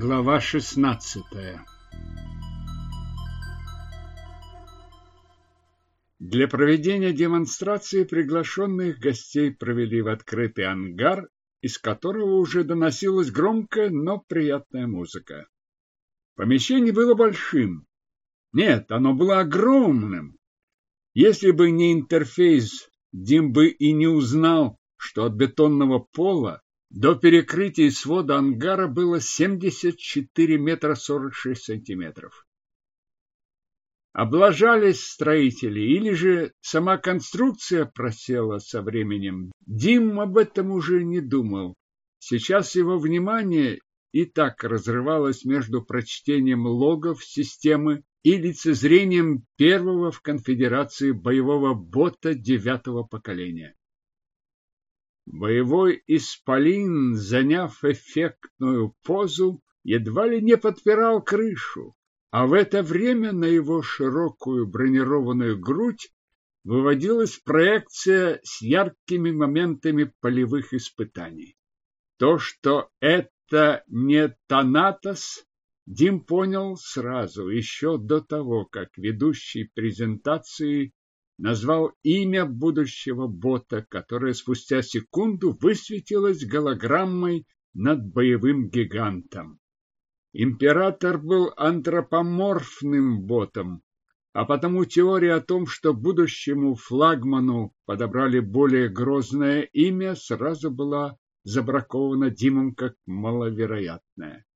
Глава 16 Для проведения демонстрации приглашенных гостей провели в открытый ангар, из которого уже доносилась громкая, но приятная музыка. Помещение было большим. Нет, оно было огромным. Если бы не интерфейс, Дим бы и не узнал, что от бетонного пола до перекрытия свода ангара было 74 метра 46 сантиметров. Облажались строители или же сама конструкция просела со временем. Дим об этом уже не думал. Сейчас его внимание и так разрывалось между прочтением логов системы и лицезрением первого в конфедерации боевого бота девятого поколения. Боевой исполин, заняв эффектную позу, едва ли не подпирал крышу, а в это время на его широкую бронированную грудь выводилась проекция с яркими моментами полевых испытаний. То, что это не Танатос, Дим понял сразу, еще до того, как ведущий презентации назвал имя будущего бота, которое спустя секунду высветилось голограммой над боевым гигантом. Император был антропоморфным ботом, а потому теория о том, что будущему флагману подобрали более грозное имя, сразу была забракована Димом как маловероятная.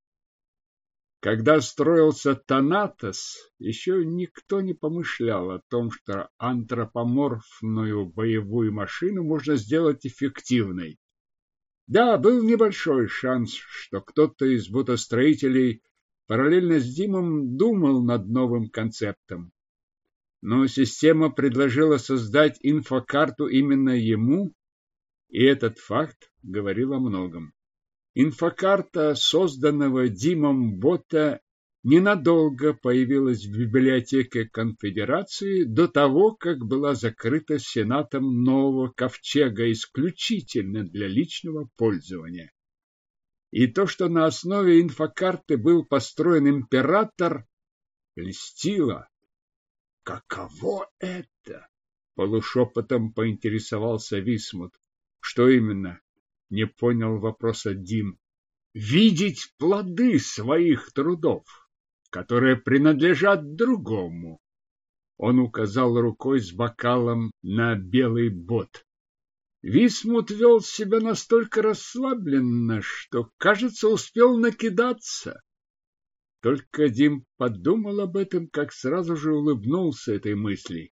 Когда строился Танатос, еще никто не помышлял о том, что антропоморфную боевую машину можно сделать эффективной. Да, был небольшой шанс, что кто-то из ботостроителей параллельно с Димом думал над новым концептом. Но система предложила создать инфокарту именно ему, и этот факт говорил о многом. Инфокарта созданного Димом бота ненадолго появилась в библиотеке конфедерации до того, как была закрыта Сенатом нового ковчега исключительно для личного пользования. И то, что на основе инфокарты был построен император, льстило. Каково это? Полушепотом поинтересовался Висмут. Что именно? Не понял вопроса Дим. Видеть плоды своих трудов, которые принадлежат другому. Он указал рукой с бокалом на белый бот. Висмут вел себя настолько расслабленно, что, кажется, успел накидаться. Только Дим подумал об этом, как сразу же улыбнулся этой мысли.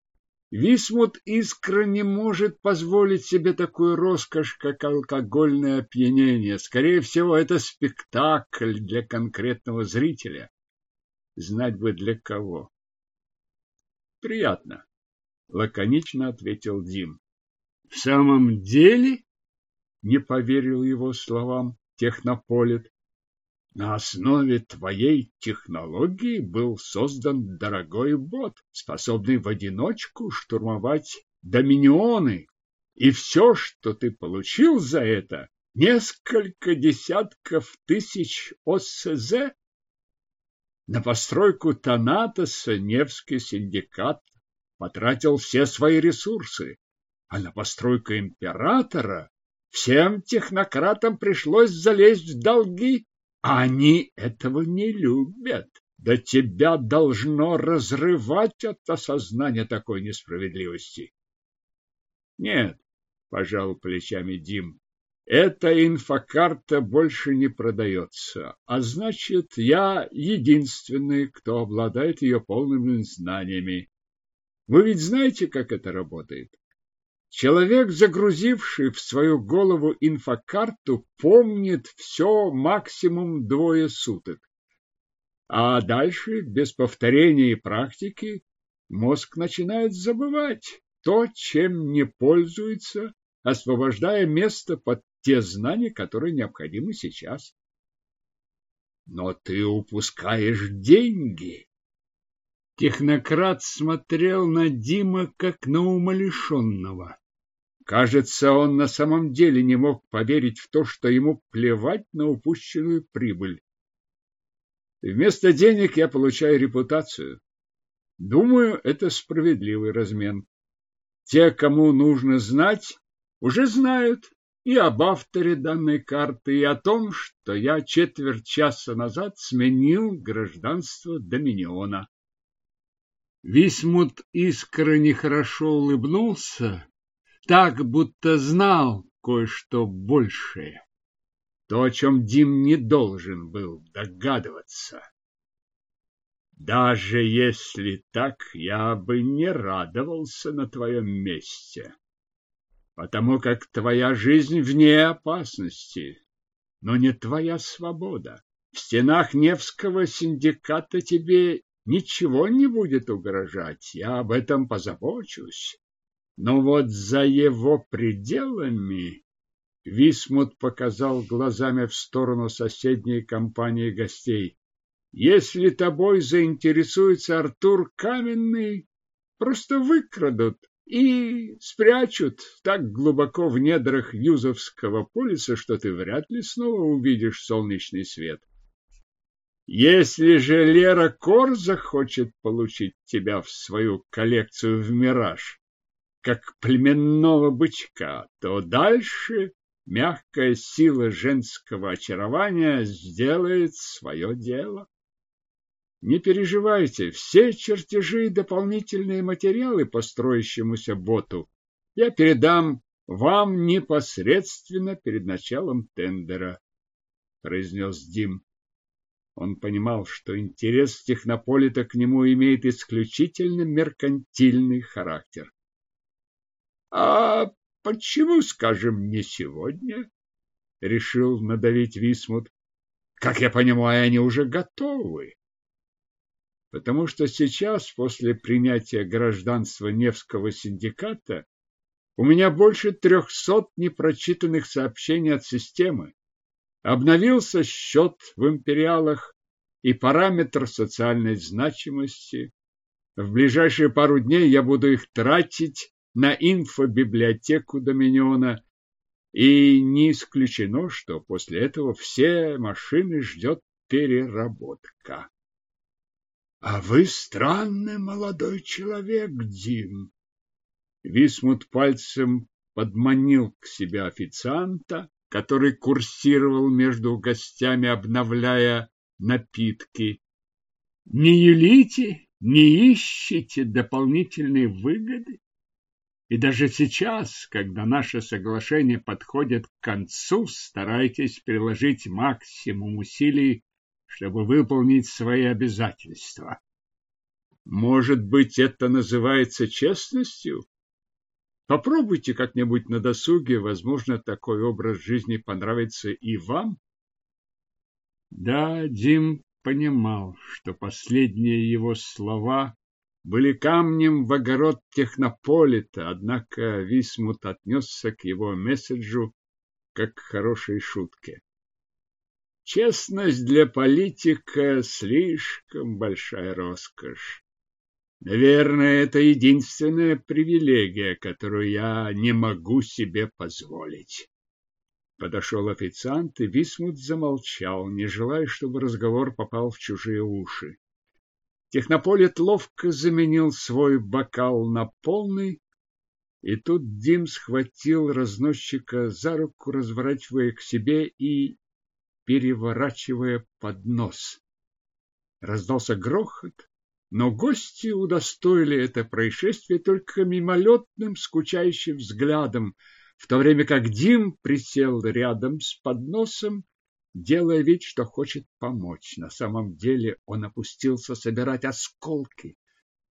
Висмут искренне может позволить себе такую роскошь, как алкогольное опьянение. Скорее всего, это спектакль для конкретного зрителя. Знать бы для кого. Приятно, лаконично ответил Дим. В самом деле? Не поверил его словам технополит. На основе твоей технологии был создан дорогой бот, способный в одиночку штурмовать доминионы. И все, что ты получил за это, несколько десятков тысяч ОСЗ. На постройку Танатоса Невский синдикат потратил все свои ресурсы, а на постройку императора всем технократам пришлось залезть в долги. Они этого не любят. Да тебя должно разрывать от осознания такой несправедливости. Нет, пожал плечами Дим. Эта инфокарта больше не продается, а значит, я единственный, кто обладает ее полными знаниями. Вы ведь знаете, как это работает? Человек, загрузивший в свою голову инфокарту, помнит все максимум двое суток. А дальше, без повторения и практики, мозг начинает забывать то, чем не пользуется, освобождая место под те знания, которые необходимы сейчас. Но ты упускаешь деньги. Технократ смотрел на Дима как на умалишенного. Кажется, он на самом деле не мог поверить в то, что ему плевать на упущенную прибыль. Вместо денег я получаю репутацию. Думаю, это справедливый размен. Те, кому нужно знать, уже знают и об авторе данной карты, и о том, что я четверть часа назад сменил гражданство Доминиона. Висмут искренне хорошо улыбнулся, так будто знал кое-что большее. То, о чем Дим не должен был догадываться. Даже если так, я бы не радовался на твоем месте, потому как твоя жизнь вне опасности, но не твоя свобода. В стенах Невского синдиката тебе ничего не будет угрожать, я об этом позабочусь. Но вот за его пределами Висмут показал глазами в сторону соседней компании гостей. Если тобой заинтересуется Артур Каменный, просто выкрадут и спрячут так глубоко в недрах Юзовского полиса, что ты вряд ли снова увидишь солнечный свет. Если же Лера Кор захочет получить тебя в свою коллекцию в «Мираж», как племенного бычка, то дальше мягкая сила женского очарования сделает свое дело. Не переживайте, все чертежи и дополнительные материалы по строящемуся боту я передам вам непосредственно перед началом тендера, произнес Дим. Он понимал, что интерес технополита к нему имеет исключительно меркантильный характер. А почему, скажем, не сегодня? Решил надавить Висмут. Как я понимаю, они уже готовы потому что сейчас, после принятия гражданства Невского синдиката, у меня больше трехсот непрочитанных сообщений от системы. Обновился счет в империалах и параметр социальной значимости. В ближайшие пару дней я буду их тратить на инфобиблиотеку Доминиона, и не исключено, что после этого все машины ждет переработка. А вы странный молодой человек, Дим. Висмут пальцем подманил к себе официанта, который курсировал между гостями, обновляя напитки. Не елите, не ищите дополнительные выгоды. И даже сейчас, когда наше соглашение подходит к концу, старайтесь приложить максимум усилий чтобы выполнить свои обязательства. Может быть, это называется честностью? Попробуйте как-нибудь на досуге, возможно, такой образ жизни понравится и вам. Да, Дим понимал, что последние его слова были камнем в огород технополита, однако Висмут отнесся к его месседжу как к хорошей шутке. Честность для политика слишком большая роскошь. Наверное, это единственная привилегия, которую я не могу себе позволить. Подошел официант, и Висмут замолчал, не желая, чтобы разговор попал в чужие уши. Технополит ловко заменил свой бокал на полный, и тут Дим схватил разносчика за руку, разворачивая к себе и переворачивая поднос. Раздался грохот, но гости удостоили это происшествие только мимолетным скучающим взглядом, в то время как Дим присел рядом с подносом, делая вид, что хочет помочь. На самом деле он опустился собирать осколки,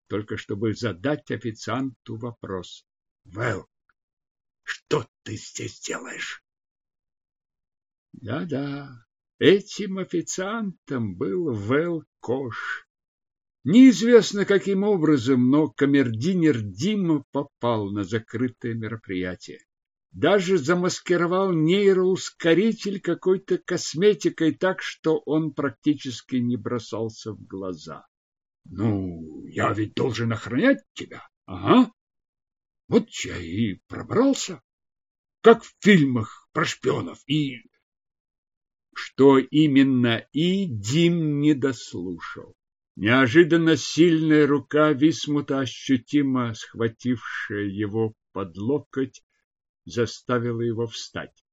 только чтобы задать официанту вопрос. «Вэл, что ты здесь делаешь?» Да-да, Этим официантом был Вэл Кош. Неизвестно каким образом, но камердинер Дима попал на закрытое мероприятие. Даже замаскировал нейроускоритель какой-то косметикой так, что он практически не бросался в глаза. Ну, я ведь должен охранять тебя. Ага. Вот я и пробрался, как в фильмах про шпионов, и что именно и Дим не дослушал. Неожиданно сильная рука Висмута, ощутимо схватившая его под локоть, заставила его встать.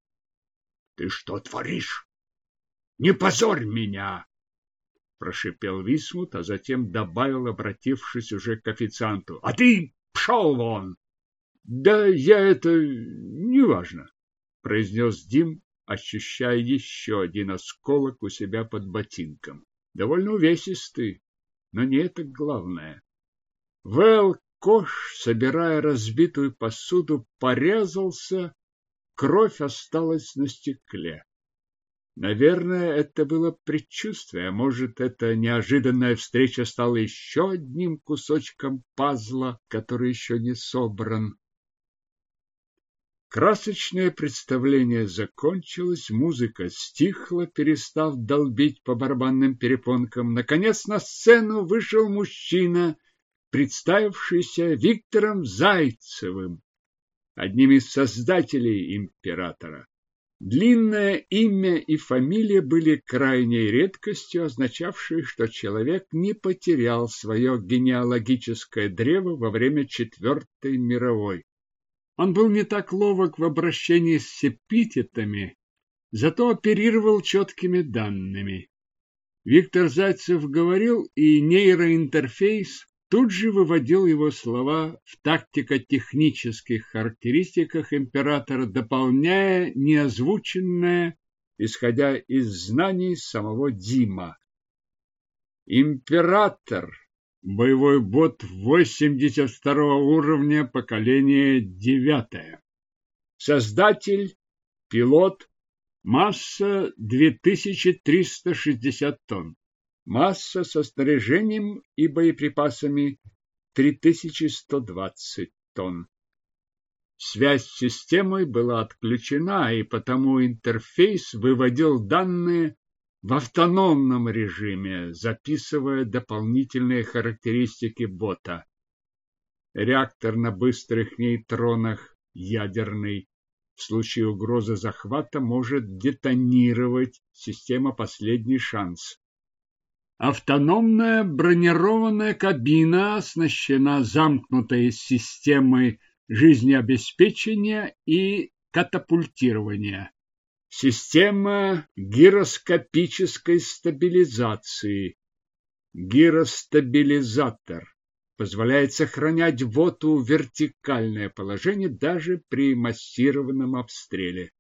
— Ты что творишь? Не позорь меня! — прошипел Висмут, а затем добавил, обратившись уже к официанту. — А ты пшел вон! — Да я это... неважно, — произнес Дим, ощущая еще один осколок у себя под ботинком. Довольно увесистый, но не это главное. Вэл Кош, собирая разбитую посуду, порезался, кровь осталась на стекле. Наверное, это было предчувствие, может, эта неожиданная встреча стала еще одним кусочком пазла, который еще не собран. Красочное представление закончилось, музыка стихла, перестав долбить по барабанным перепонкам. Наконец на сцену вышел мужчина, представившийся Виктором Зайцевым, одним из создателей императора. Длинное имя и фамилия были крайней редкостью, означавшей, что человек не потерял свое генеалогическое древо во время Четвертой мировой. Он был не так ловок в обращении с эпитетами, зато оперировал четкими данными. Виктор Зайцев говорил, и нейроинтерфейс тут же выводил его слова в тактико-технических характеристиках императора, дополняя неозвученное, исходя из знаний самого Дима. Император Боевой бот 82 уровня, поколение 9. Создатель, пилот, масса 2360 тонн. Масса со снаряжением и боеприпасами 3120 тонн. Связь с системой была отключена, и потому интерфейс выводил данные в автономном режиме, записывая дополнительные характеристики бота. Реактор на быстрых нейтронах, ядерный, в случае угрозы захвата может детонировать, система «Последний шанс». Автономная бронированная кабина оснащена замкнутой системой жизнеобеспечения и катапультирования. Система гироскопической стабилизации. Гиростабилизатор позволяет сохранять боту вертикальное положение даже при массированном обстреле.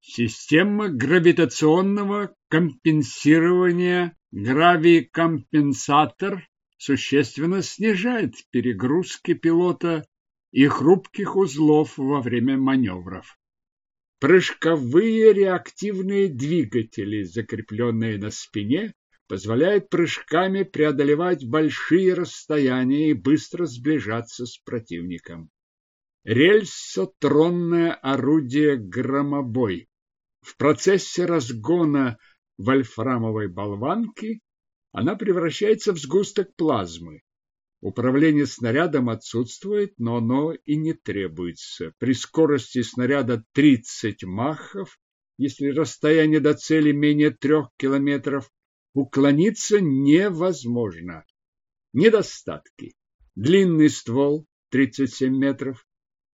Система гравитационного компенсирования гравикомпенсатор существенно снижает перегрузки пилота и хрупких узлов во время маневров. Прыжковые реактивные двигатели, закрепленные на спине, позволяют прыжками преодолевать большие расстояния и быстро сближаться с противником. Рельсотронное орудие «Громобой». В процессе разгона вольфрамовой болванки она превращается в сгусток плазмы. Управление снарядом отсутствует, но оно и не требуется. При скорости снаряда 30 махов, если расстояние до цели менее трех километров, уклониться невозможно. Недостатки. Длинный ствол 37 метров,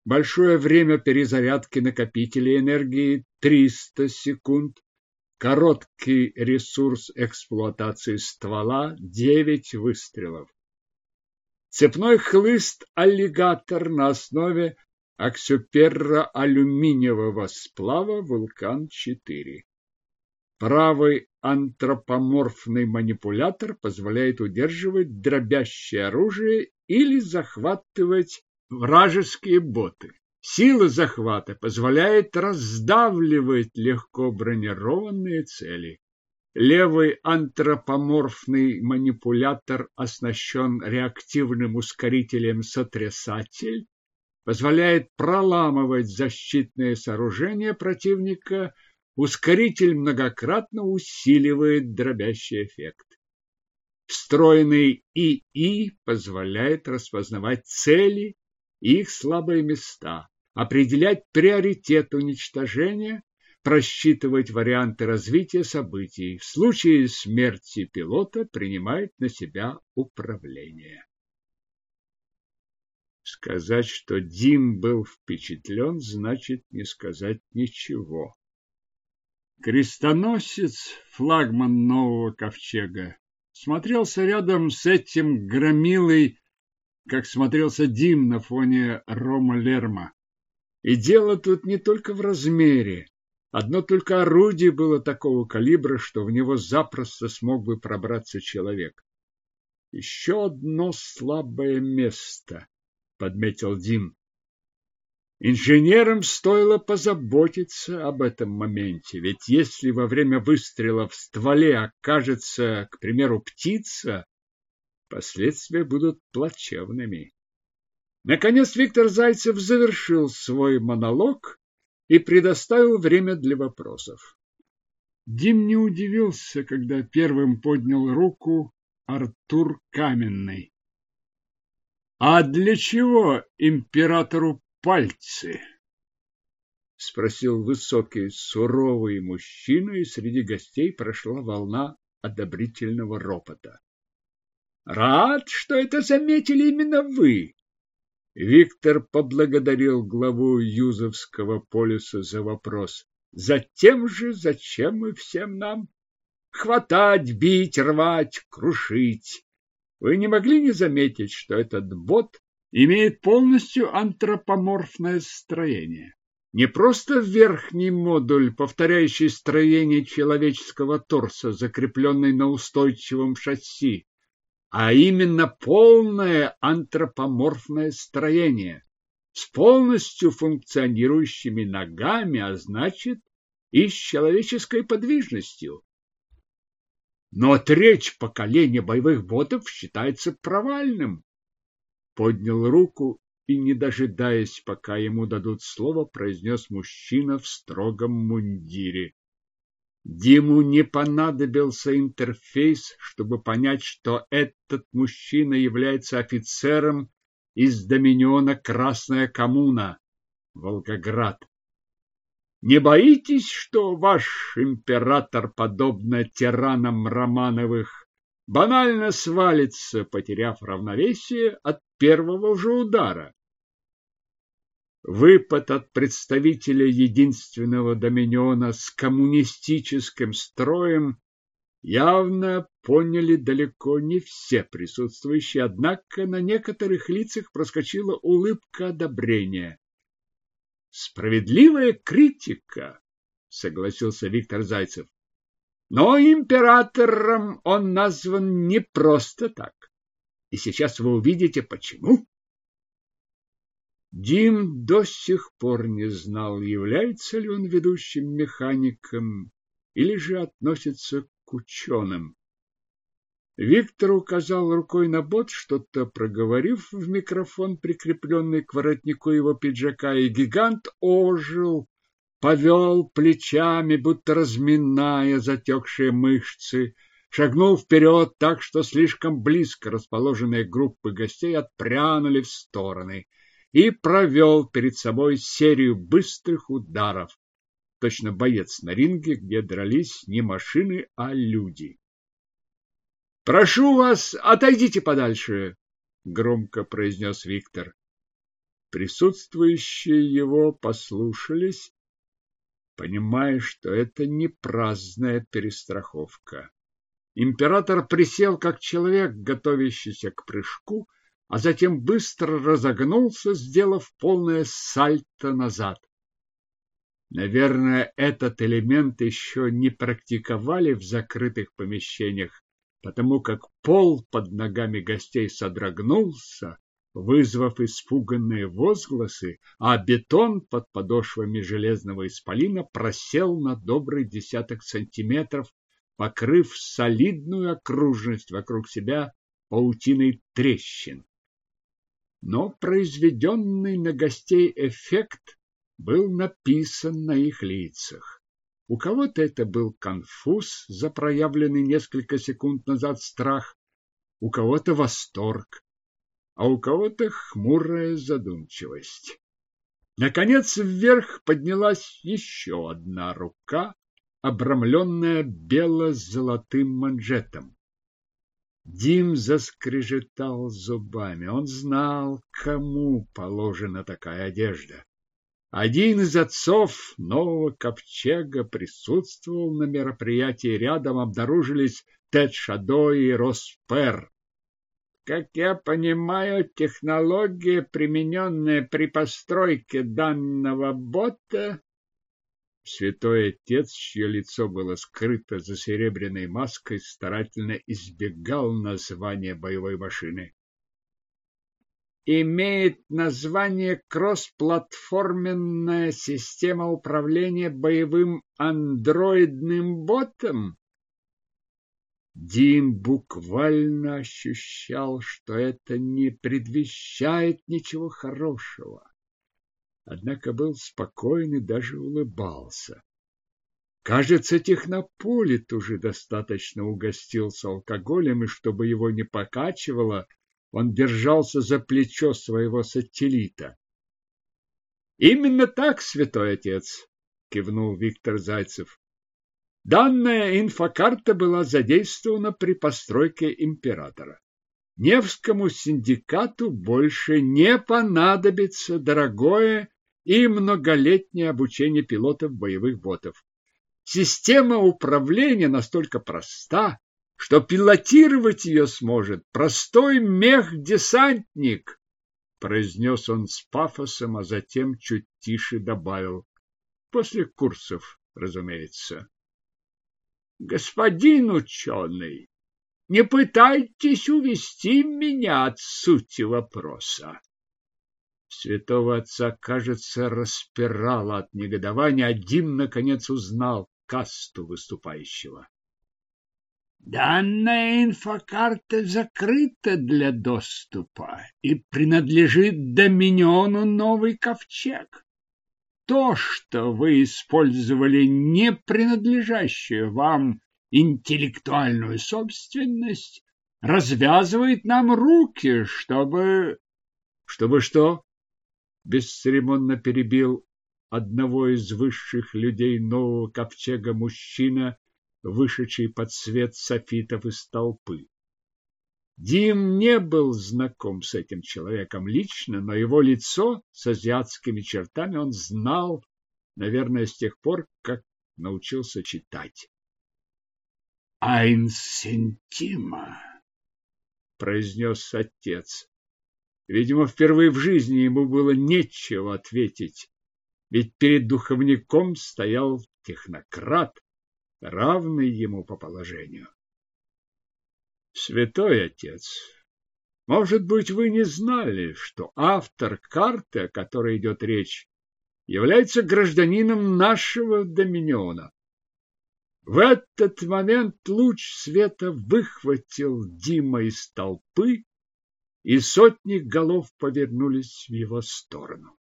большое время перезарядки накопителей энергии 300 секунд, короткий ресурс эксплуатации ствола 9 выстрелов. Цепной хлыст-аллигатор на основе аксиоперро-алюминиевого сплава «Вулкан-4». Правый антропоморфный манипулятор позволяет удерживать дробящее оружие или захватывать вражеские боты. Сила захвата позволяет раздавливать легко бронированные цели. Левый антропоморфный манипулятор оснащен реактивным ускорителем сотрясатель, позволяет проламывать защитные сооружения противника, ускоритель многократно усиливает дробящий эффект. Встроенный ИИ позволяет распознавать цели и их слабые места, определять приоритет уничтожения, просчитывать варианты развития событий. В случае смерти пилота принимает на себя управление. Сказать, что Дим был впечатлен, значит не сказать ничего. Крестоносец, флагман нового ковчега, смотрелся рядом с этим громилой, как смотрелся Дим на фоне Рома Лерма. И дело тут не только в размере. Одно только орудие было такого калибра, что в него запросто смог бы пробраться человек. Еще одно слабое место, подметил Дим. Инженерам стоило позаботиться об этом моменте, ведь если во время выстрела в стволе окажется, к примеру, птица, последствия будут плачевными. Наконец Виктор Зайцев завершил свой монолог и предоставил время для вопросов. Дим не удивился, когда первым поднял руку Артур Каменный. А для чего императору пальцы? спросил высокий, суровый мужчина, и среди гостей прошла волна одобрительного ропота. Рад, что это заметили именно вы. Виктор поблагодарил главу Юзовского полюса за вопрос. Затем же, зачем и всем нам? Хватать, бить, рвать, крушить. Вы не могли не заметить, что этот бот имеет полностью антропоморфное строение? Не просто верхний модуль, повторяющий строение человеческого торса, закрепленный на устойчивом шасси, а именно полное антропоморфное строение с полностью функционирующими ногами, а значит и с человеческой подвижностью. Но треть поколения боевых ботов считается провальным. Поднял руку и, не дожидаясь, пока ему дадут слово, произнес мужчина в строгом мундире. Диму не понадобился интерфейс, чтобы понять, что этот мужчина является офицером из доминиона Красная коммуна, Волгоград. Не боитесь, что ваш император, подобно тиранам Романовых, банально свалится, потеряв равновесие от первого же удара? Выпад от представителя единственного доминиона с коммунистическим строем явно поняли далеко не все присутствующие, однако на некоторых лицах проскочила улыбка одобрения. Справедливая критика, согласился Виктор Зайцев. Но императором он назван не просто так. И сейчас вы увидите почему. Дим до сих пор не знал, является ли он ведущим механиком или же относится к ученым. Виктор указал рукой на бот, что-то проговорив в микрофон, прикрепленный к воротнику его пиджака, и гигант ожил, повел плечами, будто разминая затекшие мышцы, шагнул вперед так, что слишком близко расположенные группы гостей отпрянули в стороны – и провел перед собой серию быстрых ударов. Точно боец на ринге, где дрались не машины, а люди. «Прошу вас, отойдите подальше!» — громко произнес Виктор. Присутствующие его послушались, понимая, что это не праздная перестраховка. Император присел, как человек, готовящийся к прыжку, а затем быстро разогнулся, сделав полное сальто назад. Наверное, этот элемент еще не практиковали в закрытых помещениях, потому как пол под ногами гостей содрогнулся, вызвав испуганные возгласы, а бетон под подошвами железного исполина просел на добрый десяток сантиметров, покрыв солидную окружность вокруг себя паутиной трещин но произведенный на гостей эффект был написан на их лицах. У кого-то это был конфуз за проявленный несколько секунд назад страх, у кого-то восторг, а у кого-то хмурая задумчивость. Наконец вверх поднялась еще одна рука, обрамленная бело-золотым манжетом. Дим заскрежетал зубами. Он знал, кому положена такая одежда. Один из отцов нового ковчега присутствовал на мероприятии. Рядом обнаружились Тед Шадо и Роспер. Как я понимаю, технология, примененная при постройке данного бота, Святой Отец, чье лицо было скрыто за серебряной маской, старательно избегал названия боевой машины. Имеет название кроссплатформенная система управления боевым андроидным ботом. Дим буквально ощущал, что это не предвещает ничего хорошего однако был спокоен и даже улыбался. Кажется, технополит уже достаточно угостился алкоголем, и чтобы его не покачивало, он держался за плечо своего сателлита. Именно так, святой отец, кивнул Виктор Зайцев. Данная инфокарта была задействована при постройке императора. Невскому синдикату больше не понадобится дорогое и многолетнее обучение пилотов боевых ботов. Система управления настолько проста, что пилотировать ее сможет простой мех-десантник, произнес он с пафосом, а затем чуть тише добавил. После курсов, разумеется. Господин ученый, не пытайтесь увести меня от сути вопроса. Святого отца, кажется, распирало от негодования, а Дим наконец узнал касту выступающего. Данная инфокарта закрыта для доступа и принадлежит Доминиону Новый Ковчег. То, что вы использовали не принадлежащую вам интеллектуальную собственность, развязывает нам руки, чтобы... Чтобы что? Бесцеремонно перебил одного из высших людей нового ковчега мужчина, вышедший под свет софитов из толпы. Дим не был знаком с этим человеком лично, но его лицо с азиатскими чертами он знал, наверное, с тех пор, как научился читать. «Айнсентима», — произнес отец. Видимо, впервые в жизни ему было нечего ответить, ведь перед духовником стоял технократ, равный ему по положению. Святой отец, может быть, вы не знали, что автор карты, о которой идет речь, является гражданином нашего доминиона. В этот момент луч света выхватил Дима из толпы и сотни голов повернулись в его сторону.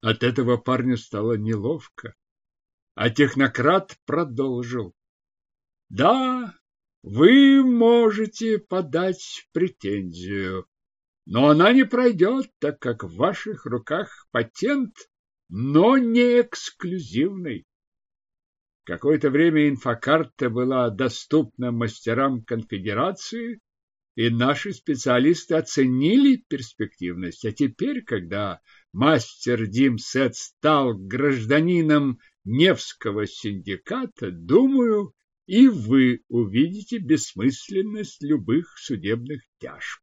От этого парню стало неловко, а технократ продолжил. Да, вы можете подать претензию, но она не пройдет, так как в ваших руках патент, но не эксклюзивный. Какое-то время инфокарта была доступна мастерам конфедерации, и наши специалисты оценили перспективность. А теперь, когда мастер Димсет стал гражданином Невского синдиката, думаю, и вы увидите бессмысленность любых судебных тяжб.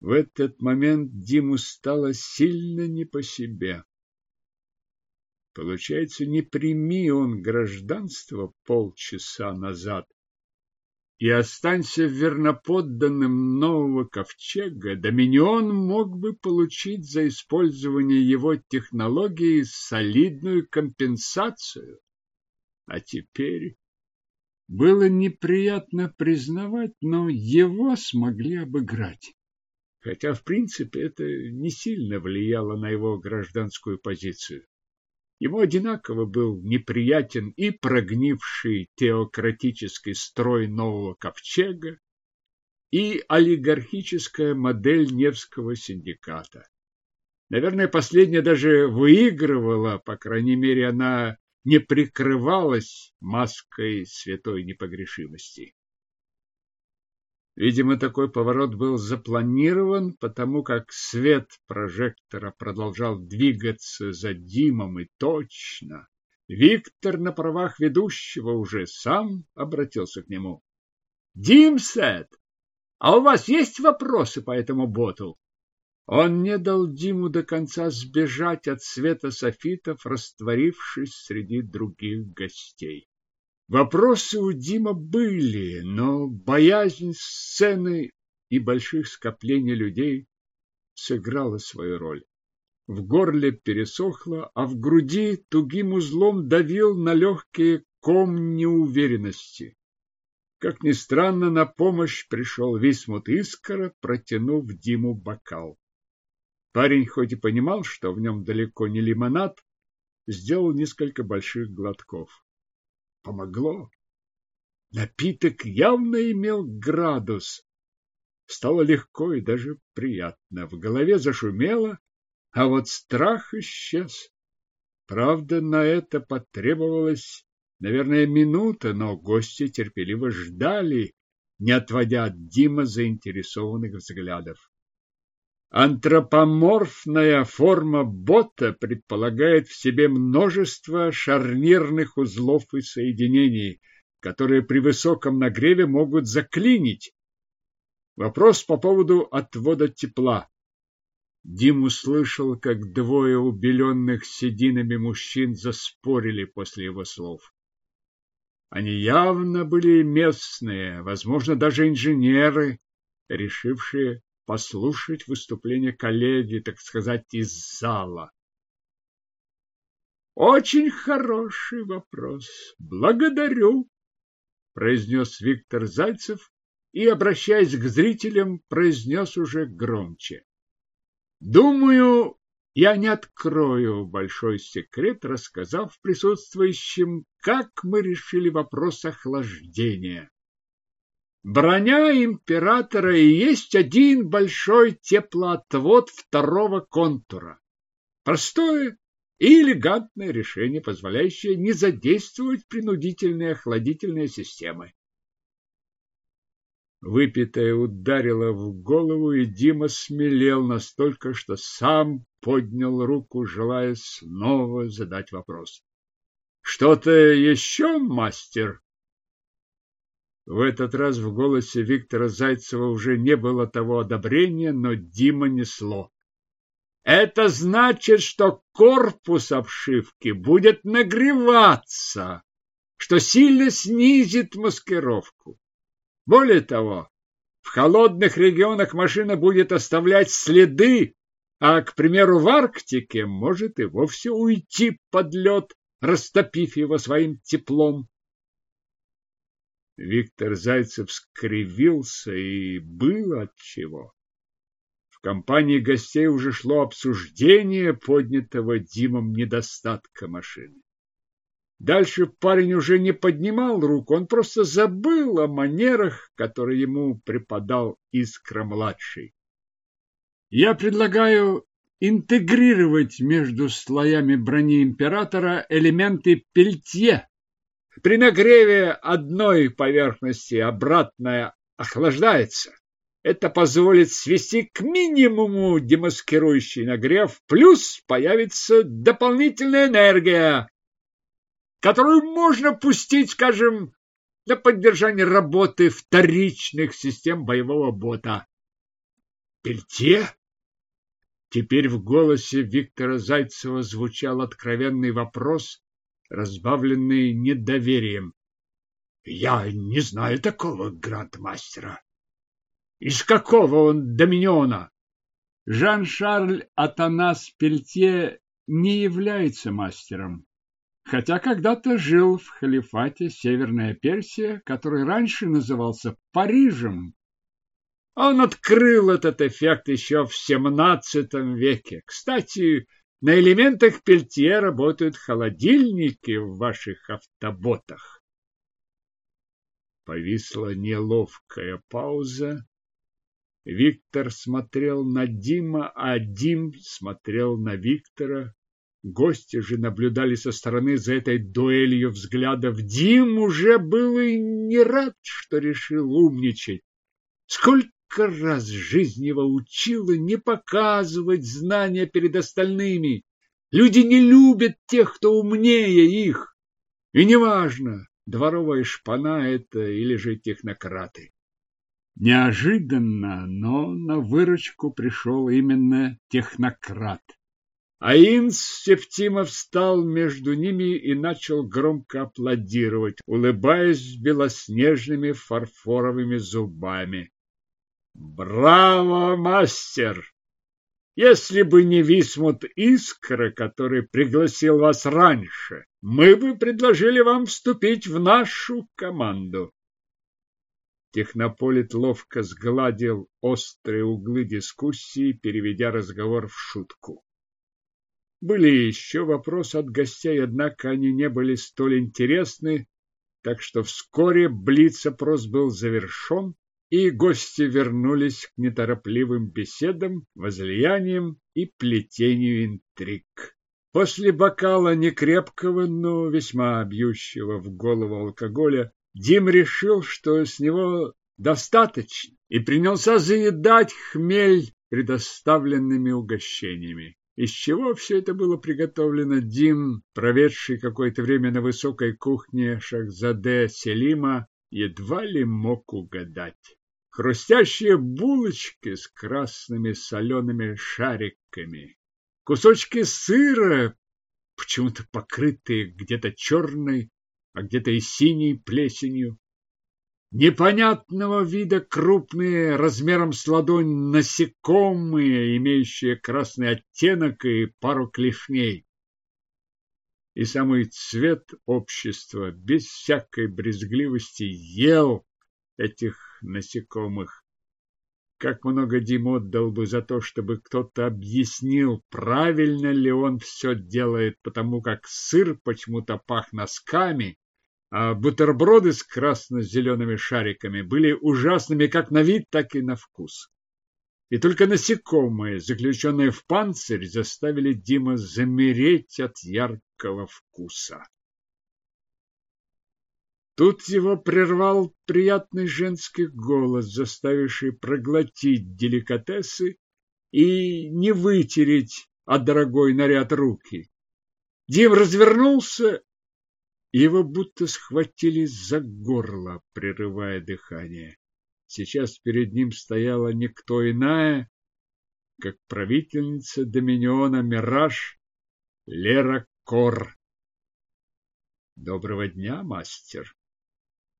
В этот момент Диму стало сильно не по себе. Получается, не прими он гражданство полчаса назад, и останься верноподданным нового ковчега, Доминион мог бы получить за использование его технологии солидную компенсацию. А теперь было неприятно признавать, но его смогли обыграть. Хотя, в принципе, это не сильно влияло на его гражданскую позицию. Ему одинаково был неприятен и прогнивший теократический строй нового ковчега, и олигархическая модель Невского синдиката. Наверное, последняя даже выигрывала, по крайней мере, она не прикрывалась маской святой непогрешимости. Видимо, такой поворот был запланирован, потому как свет прожектора продолжал двигаться за Димом, и точно. Виктор на правах ведущего уже сам обратился к нему. «Димсет, а у вас есть вопросы по этому боту?» Он не дал Диму до конца сбежать от света софитов, растворившись среди других гостей. Вопросы у Дима были, но боязнь сцены и больших скоплений людей сыграла свою роль. В горле пересохло, а в груди тугим узлом давил на легкие ком неуверенности. Как ни странно, на помощь пришел Висмут Искра, протянув Диму бокал. Парень хоть и понимал, что в нем далеко не лимонад, сделал несколько больших глотков помогло. Напиток явно имел градус. Стало легко и даже приятно. В голове зашумело, а вот страх исчез. Правда, на это потребовалось, наверное, минута, но гости терпеливо ждали, не отводя от Дима заинтересованных взглядов. Антропоморфная форма бота предполагает в себе множество шарнирных узлов и соединений, которые при высоком нагреве могут заклинить. Вопрос по поводу отвода тепла. Дим услышал, как двое убеленных сединами мужчин заспорили после его слов. Они явно были местные, возможно, даже инженеры, решившие послушать выступление коллеги, так сказать, из зала. Очень хороший вопрос. Благодарю, произнес Виктор Зайцев и, обращаясь к зрителям, произнес уже громче. Думаю, я не открою большой секрет, рассказав присутствующим, как мы решили вопрос охлаждения. Броня императора и есть один большой теплоотвод второго контура. Простое и элегантное решение, позволяющее не задействовать принудительные охладительные системы. Выпитое ударило в голову, и Дима смелел настолько, что сам поднял руку, желая снова задать вопрос. — Что-то еще, мастер? В этот раз в голосе Виктора Зайцева уже не было того одобрения, но Дима несло. Это значит, что корпус обшивки будет нагреваться, что сильно снизит маскировку. Более того, в холодных регионах машина будет оставлять следы, а, к примеру, в Арктике может и вовсе уйти под лед, растопив его своим теплом. Виктор Зайцев скривился, и было отчего. В компании гостей уже шло обсуждение поднятого Димом недостатка машины. Дальше парень уже не поднимал рук, он просто забыл о манерах, которые ему преподал Искра-младший. Я предлагаю интегрировать между слоями брони императора элементы пельтье, при нагреве одной поверхности обратная охлаждается. Это позволит свести к минимуму демаскирующий нагрев, плюс появится дополнительная энергия, которую можно пустить, скажем, на поддержание работы вторичных систем боевого бота. Пельте? Теперь в голосе Виктора Зайцева звучал откровенный вопрос, разбавленный недоверием. Я не знаю такого грандмастера. Из какого он доминиона? Жан-Шарль Атанас Пельтье не является мастером, хотя когда-то жил в халифате Северная Персия, который раньше назывался Парижем. Он открыл этот эффект еще в XVII веке. Кстати, на элементах пельтье работают холодильники в ваших автоботах. Повисла неловкая пауза. Виктор смотрел на Дима, а Дим смотрел на Виктора. Гости же наблюдали со стороны за этой дуэлью взглядов. Дим уже был и не рад, что решил умничать. Сколько раз жизнь его учила не показывать знания перед остальными. Люди не любят тех, кто умнее их. И неважно, дворовая шпана это или же технократы. Неожиданно, но на выручку пришел именно технократ. Аинс Септимов встал между ними и начал громко аплодировать, улыбаясь белоснежными фарфоровыми зубами. «Браво, мастер! Если бы не Висмут Искра, который пригласил вас раньше, мы бы предложили вам вступить в нашу команду. Технополит ловко сгладил острые углы дискуссии, переведя разговор в шутку. Были еще вопросы от гостей, однако они не были столь интересны, так что вскоре блиц-опрос был завершен, и гости вернулись к неторопливым беседам, возлияниям и плетению интриг. После бокала некрепкого, но весьма бьющего в голову алкоголя, Дим решил, что с него достаточно, и принялся заедать хмель предоставленными угощениями. Из чего все это было приготовлено, Дим, проведший какое-то время на высокой кухне Шахзаде Селима, едва ли мог угадать. Хрустящие булочки с красными солеными шариками, кусочки сыра, почему-то покрытые где-то черной, а где-то и синей плесенью. Непонятного вида крупные, размером с ладонь насекомые, имеющие красный оттенок и пару клешней. И самый цвет общества без всякой брезгливости ел этих насекомых. Как много Дим отдал бы за то, чтобы кто-то объяснил, правильно ли он все делает, потому как сыр почему-то пах носками, а бутерброды с красно-зелеными шариками были ужасными как на вид, так и на вкус. И только насекомые, заключенные в панцирь, заставили Дима замереть от яркого вкуса. Тут его прервал приятный женский голос, заставивший проглотить деликатесы и не вытереть от дорогой наряд руки. Дим развернулся, его будто схватили за горло, прерывая дыхание. Сейчас перед ним стояла никто иная, как правительница Доминиона Мираж Лера Кор. Доброго дня, мастер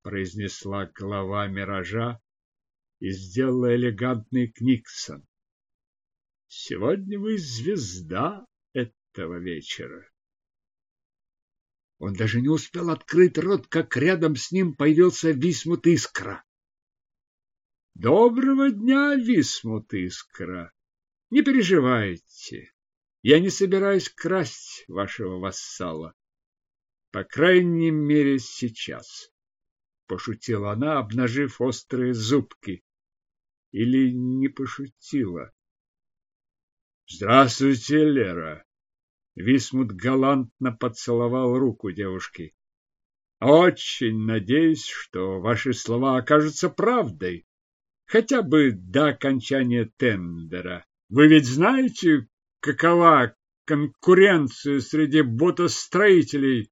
произнесла глава миража и сделала элегантный книксон. Сегодня вы звезда этого вечера. Он даже не успел открыть рот, как рядом с ним появился Висмут Искра. Доброго дня, Висмут Искра. Не переживайте. Я не собираюсь красть вашего вассала. По крайней мере, сейчас пошутила она, обнажив острые зубки. Или не пошутила? Здравствуйте, Лера. Висмут галантно поцеловал руку девушки. Очень надеюсь, что ваши слова окажутся правдой, хотя бы до окончания тендера. Вы ведь знаете, какова конкуренция среди ботостроителей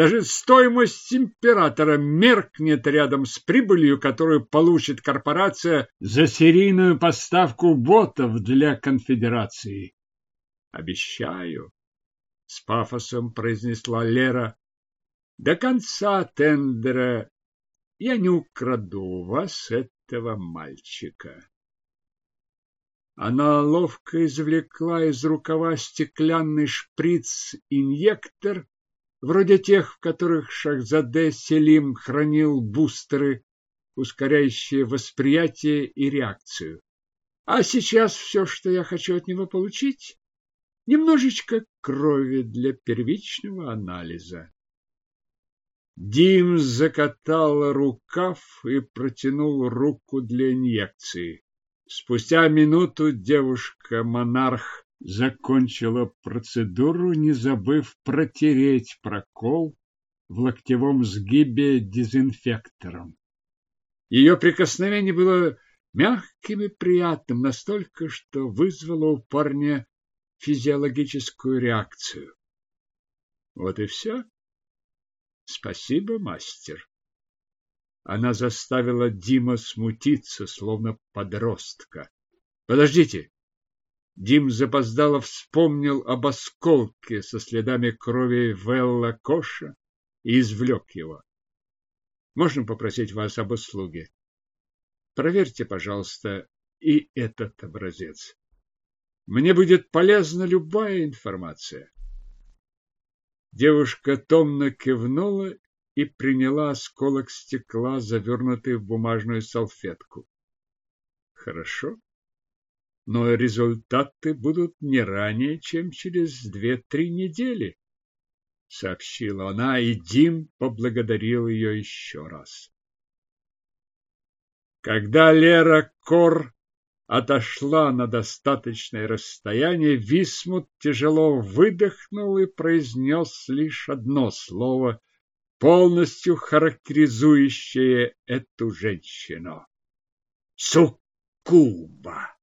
даже стоимость императора меркнет рядом с прибылью, которую получит корпорация за серийную поставку ботов для конфедерации. Обещаю, с пафосом произнесла Лера. До конца тендера я не украду у вас этого мальчика. Она ловко извлекла из рукава стеклянный шприц-инъектор вроде тех, в которых Шахзаде Селим хранил бустеры, ускоряющие восприятие и реакцию. А сейчас все, что я хочу от него получить, немножечко крови для первичного анализа. Дим закатал рукав и протянул руку для инъекции. Спустя минуту девушка-монарх закончила процедуру, не забыв протереть прокол в локтевом сгибе дезинфектором. Ее прикосновение было мягким и приятным настолько, что вызвало у парня физиологическую реакцию. Вот и все. Спасибо, мастер. Она заставила Дима смутиться, словно подростка. Подождите. Дим запоздало вспомнил об осколке со следами крови Велла Коша и извлек его. Можно попросить вас об услуге? Проверьте, пожалуйста, и этот образец. Мне будет полезна любая информация. Девушка томно кивнула и приняла осколок стекла, завернутый в бумажную салфетку. Хорошо, но результаты будут не ранее, чем через две-три недели, сообщила она, и Дим поблагодарил ее еще раз. Когда Лера Кор отошла на достаточное расстояние, Висмут тяжело выдохнул и произнес лишь одно слово, полностью характеризующее эту женщину. Суккуба!